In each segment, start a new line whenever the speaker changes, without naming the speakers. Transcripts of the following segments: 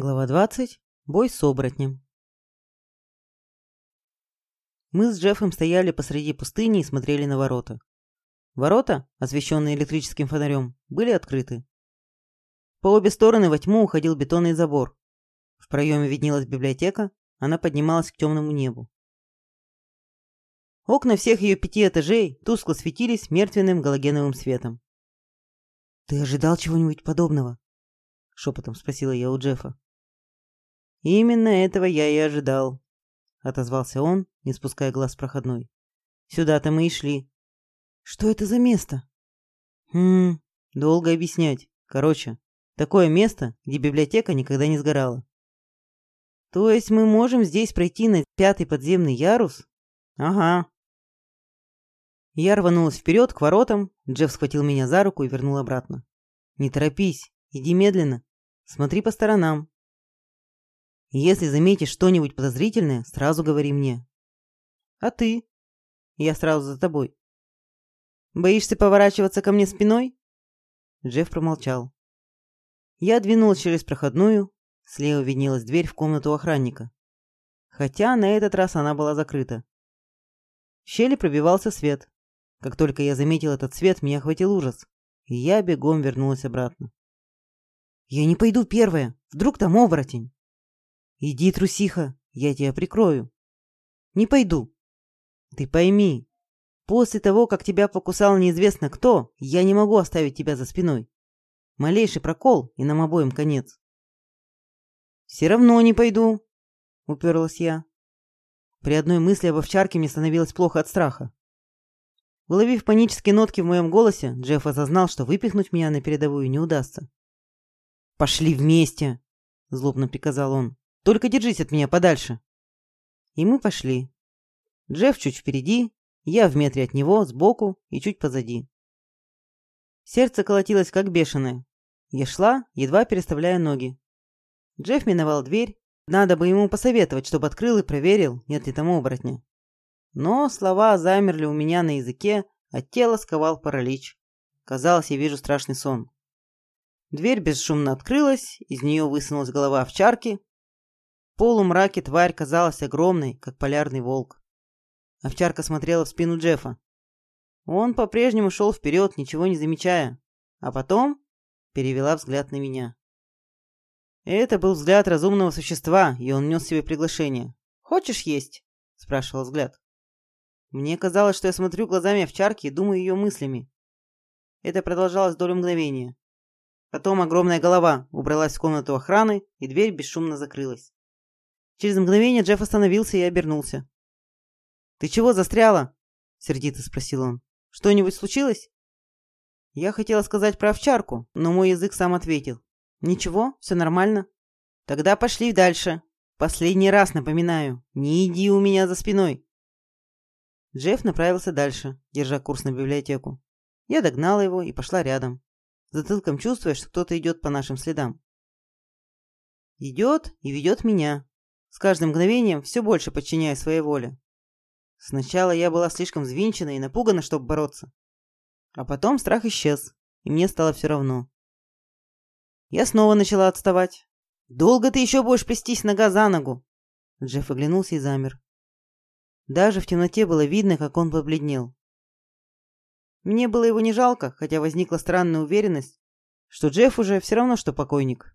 Глава 20. Бой с оборотнем. Мы с Джеффом стояли посреди пустыни и смотрели на ворота. Ворота, освещенные электрическим фонарем, были открыты. По обе стороны во тьму уходил бетонный забор. В проеме виднелась библиотека, она поднималась к темному небу. Окна всех ее пяти этажей тускло светились мертвенным галогеновым светом. «Ты ожидал чего-нибудь подобного?» шепотом спросила я у Джеффа. Именно этого я и ожидал, отозвался он, не спуская глаз проходной. Сюда-то мы и шли. Что это за место? Хм, долго объяснять. Короче, такое место, где библиотека никогда не сгорала. То есть мы можем здесь пройти на пятый подземный ярус? Ага. Я рванулась вперед к воротам, Джефф схватил меня за руку и вернул обратно. Не торопись, иди медленно. Смотри по сторонам. Если заметишь что-нибудь подозрительное, сразу говори мне. А ты? Я сразу за тобой. Боишься поворачиваться ко мне спиной? Джефф промолчал. Я двинулась через проходную, слева виднелась дверь в комнату охранника. Хотя на этот раз она была закрыта. В щели пробивался свет. Как только я заметил этот свет, меня охватил ужас, и я бегом вернулась обратно. Я не пойду первая. Вдруг там оборотень. Иди, трусиха, я тебя прикрою. Не пойду. Ты пойми, после того, как тебя покусал неизвестно кто, я не могу оставить тебя за спиной. Малейший прокол, и нам обоим конец. Все равно не пойду, уперлась я. При одной мысли об овчарке мне становилось плохо от страха. Уловив панические нотки в моем голосе, Джефф осознал, что выпихнуть меня на передовую не удастся. «Пошли вместе!» – злобно приказал он. «Только держись от меня подальше!» И мы пошли. Джефф чуть впереди, я в метре от него, сбоку и чуть позади. Сердце колотилось как бешеное. Я шла, едва переставляя ноги. Джефф миновал дверь. Надо бы ему посоветовать, чтобы открыл и проверил, нет ли там оборотня. Но слова замерли у меня на языке, а тело сковал паралич. Казалось, я вижу страшный сон. Дверь бесшумно открылась, из нее высунулась голова овчарки. Полумраке тварь казалась огромной, как полярный волк. Овчарка смотрела в спину Джеффа. Он по-прежнему шел вперед, ничего не замечая, а потом перевела взгляд на меня. Это был взгляд разумного существа, и он нес себе приглашение. «Хочешь есть?» – спрашивал взгляд. Мне казалось, что я смотрю глазами овчарки и думаю ее мыслями. Это продолжалось долю мгновения. Потом огромная голова убралась в комнату охраны, и дверь бесшумно закрылась. Через мгновение Джефф остановился и обернулся. «Ты чего застряла?» — сердито спросил он. «Что-нибудь случилось?» Я хотела сказать про овчарку, но мой язык сам ответил. «Ничего, все нормально». «Тогда пошли дальше. Последний раз напоминаю, не иди у меня за спиной». Джефф направился дальше, держа курс на библиотеку. Я догнала его и пошла рядом затылком чувствуя, что кто-то идет по нашим следам. Идет и ведет меня, с каждым мгновением все больше подчиняя своей воле. Сначала я была слишком взвинчена и напугана, чтобы бороться. А потом страх исчез, и мне стало все равно. Я снова начала отставать. «Долго ты еще будешь плестись нога за ногу?» Джефф оглянулся и замер. Даже в темноте было видно, как он побледнел. Мне было его не жалко, хотя возникла странная уверенность, что Джефф уже все равно, что покойник.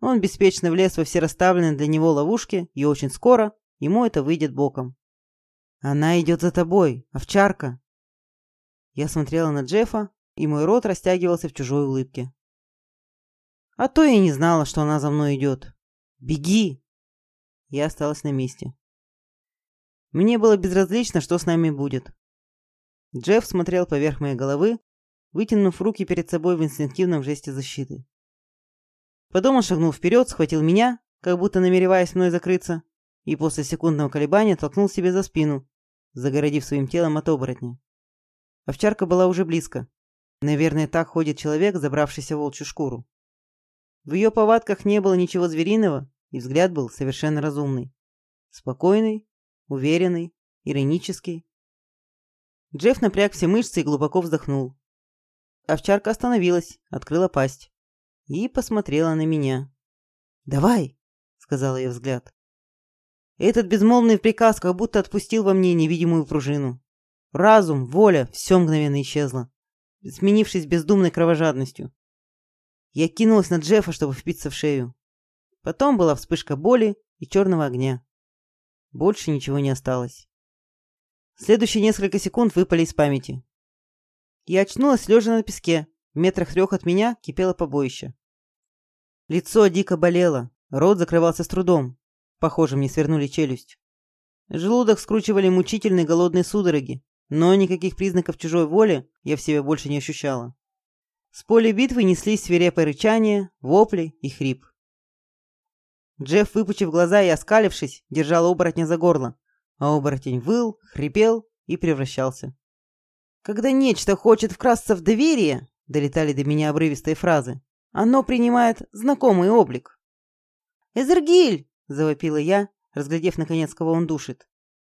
Он беспечно влез во все расставленные для него ловушки, и очень скоро ему это выйдет боком. «Она идет за тобой, овчарка!» Я смотрела на Джеффа, и мой рот растягивался в чужой улыбке. А то я не знала, что она за мной идет. «Беги!» Я осталась на месте. Мне было безразлично, что с нами будет. Джефф смотрел поверх моей головы, вытянув руки перед собой в инстинктивном жесте защиты. Потом он шагнул вперед, схватил меня, как будто намереваясь мной закрыться, и после секундного колебания толкнул себе за спину, загородив своим телом от оборотня. Овчарка была уже близко. Наверное, так ходит человек, забравшийся в волчью шкуру. В ее повадках не было ничего звериного, и взгляд был совершенно разумный. Спокойный, уверенный, иронический, Джефф напряг все мышцы и глубоко вздохнул. Овчарка остановилась, открыла пасть и посмотрела на меня. «Давай!» сказал ее взгляд. Этот безмолвный приказ как будто отпустил во мне невидимую пружину. Разум, воля, все мгновенно исчезло, сменившись бездумной кровожадностью. Я кинулась на Джеффа, чтобы впиться в шею. Потом была вспышка боли и черного огня. Больше ничего не осталось. Следующие несколько секунд выпали из памяти. Я очнулась, лежа на песке. В метрах трех от меня кипело побоище. Лицо дико болело, рот закрывался с трудом. Похоже, мне свернули челюсть. Желудок скручивали мучительные голодные судороги, но никаких признаков чужой воли я в себе больше не ощущала. С поля битвы неслись свирепое рычание, вопли и хрип. Джефф, выпучив глаза и оскалившись, держал оборотня за горло, а оборотень выл, хрипел и превращался. «Когда нечто хочет вкрасться в доверие», — долетали до меня обрывистые фразы, — «оно принимает знакомый облик». «Эзергиль!» — завопила я, разглядев, наконец, кого он душит.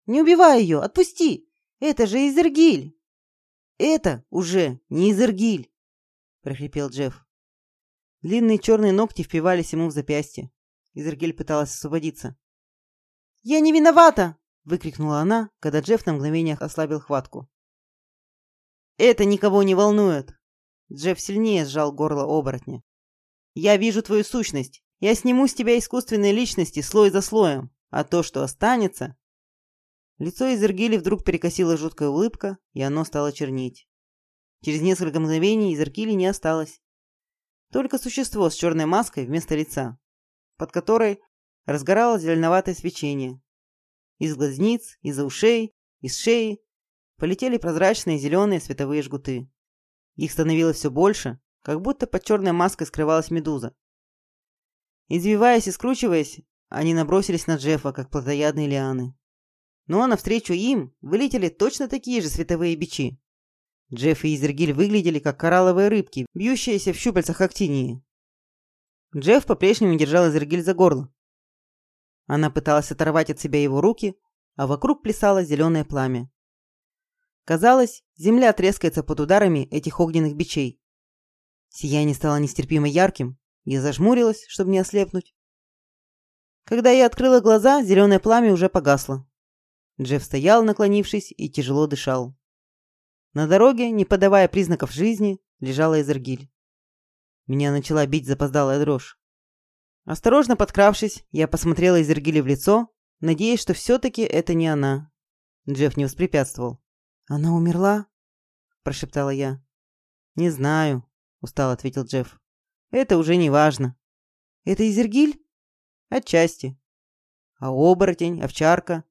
«Не убивай ее! Отпусти! Это же Изергиль!» «Это уже не Изергиль!» — прохрипел Джефф. Длинные черные ногти впивались ему в запястье. Изергель пыталась освободиться. «Я не виновата!» — выкрикнула она, когда Джефф на мгновение ослабил хватку. «Это никого не волнует!» Джефф сильнее сжал горло оборотня. «Я вижу твою сущность. Я сниму с тебя искусственные личности слой за слоем, а то, что останется...» Лицо Изергили вдруг перекосила жуткая улыбка, и оно стало чернеть. Через несколько мгновений Изергили не осталось. Только существо с черной маской вместо лица под которой разгоралось зеленоватое свечение. Из глазниц, из ушей, из шеи полетели прозрачные зеленые световые жгуты. Их становилось все больше, как будто под черной маской скрывалась медуза. Извиваясь и скручиваясь, они набросились на Джеффа, как плотоядные лианы. Но навстречу им вылетели точно такие же световые бичи. Джефф и Изергиль выглядели, как коралловые рыбки, бьющиеся в щупальцах актинии. Джефф по-прежнему держал Изергиль за горло. Она пыталась оторвать от себя его руки, а вокруг плясало зеленое пламя. Казалось, земля трескается под ударами этих огненных бичей. Сияние стало нестерпимо ярким, я зажмурилась, чтобы не ослепнуть. Когда я открыла глаза, зеленое пламя уже погасло. Джефф стоял, наклонившись, и тяжело дышал. На дороге, не подавая признаков жизни, лежала Изергиль. Меня начала бить запоздалая дрожь. Осторожно подкравшись, я посмотрела Изергиле в лицо, надеясь, что все-таки это не она. Джефф не воспрепятствовал. «Она умерла?» – прошептала я. «Не знаю», – устало ответил Джефф. «Это уже не важно». «Это Изергиль?» «Отчасти». «А оборотень, овчарка,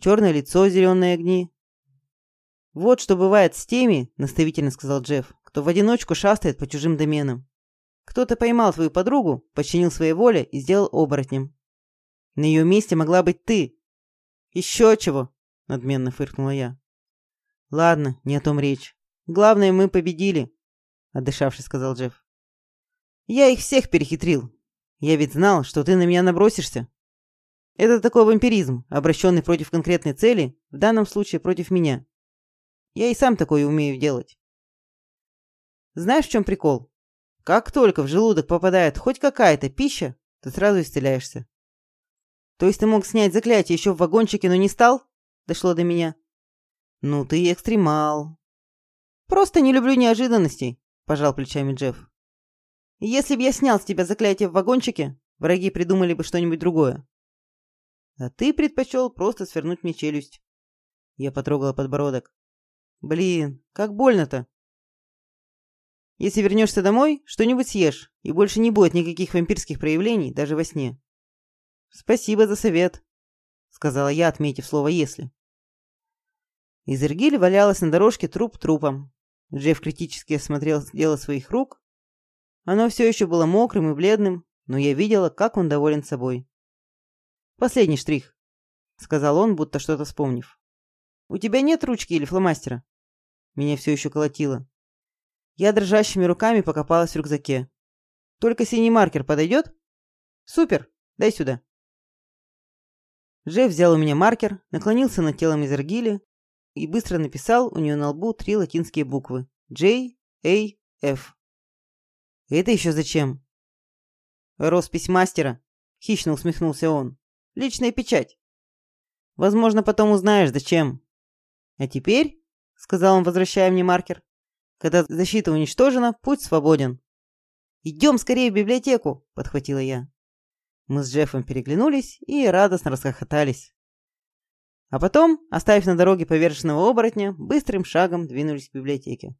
черное лицо, зеленые огни». «Вот что бывает с теми», – наставительно сказал Джефф, «кто в одиночку шастает по чужим доменам. Кто-то поймал твою подругу, подчинил своей воле и сделал оборотнем. На ее месте могла быть ты. Еще чего, надменно фыркнула я. Ладно, не о том речь. Главное, мы победили, отдышавшись, сказал Джефф. Я их всех перехитрил. Я ведь знал, что ты на меня набросишься. Это такой вампиризм, обращенный против конкретной цели, в данном случае против меня. Я и сам такое умею делать. Знаешь, в чем прикол? Как только в желудок попадает хоть какая-то пища, ты сразу исцеляешься. То есть ты мог снять заклятие еще в вагончике, но не стал? Дошло до меня. Ну ты экстремал. Просто не люблю неожиданностей, пожал плечами Джефф. Если бы я снял с тебя заклятие в вагончике, враги придумали бы что-нибудь другое. А ты предпочел просто свернуть мне челюсть. Я потрогала подбородок. Блин, как больно-то. Если вернешься домой, что-нибудь съешь, и больше не будет никаких вампирских проявлений даже во сне. Спасибо за совет, сказала я, отметив слово «если». Изергиль валялась на дорожке труп трупом. Джефф критически осмотрел дело своих рук. Оно все еще было мокрым и бледным, но я видела, как он доволен собой. «Последний штрих», — сказал он, будто что-то вспомнив. «У тебя нет ручки или фломастера?» Меня все еще колотило. Я дрожащими руками покопалась в рюкзаке. «Только синий маркер подойдет?» «Супер! Дай сюда!» Джефф взял у меня маркер, наклонился над телом Изергили и быстро написал у нее на лбу три латинские буквы J, A, F. «Это еще зачем?» «Роспись мастера», Хищно усмехнулся он. Личная печать. Возможно, потом узнаешь, зачем. А теперь, сказал он, возвращая мне маркер, когда защита уничтожена, путь свободен. «Идем скорее в библиотеку!» – подхватила я. Мы с Джеффом переглянулись и радостно расхохотались. А потом, оставив на дороге поверженного оборотня, быстрым шагом двинулись к библиотеке.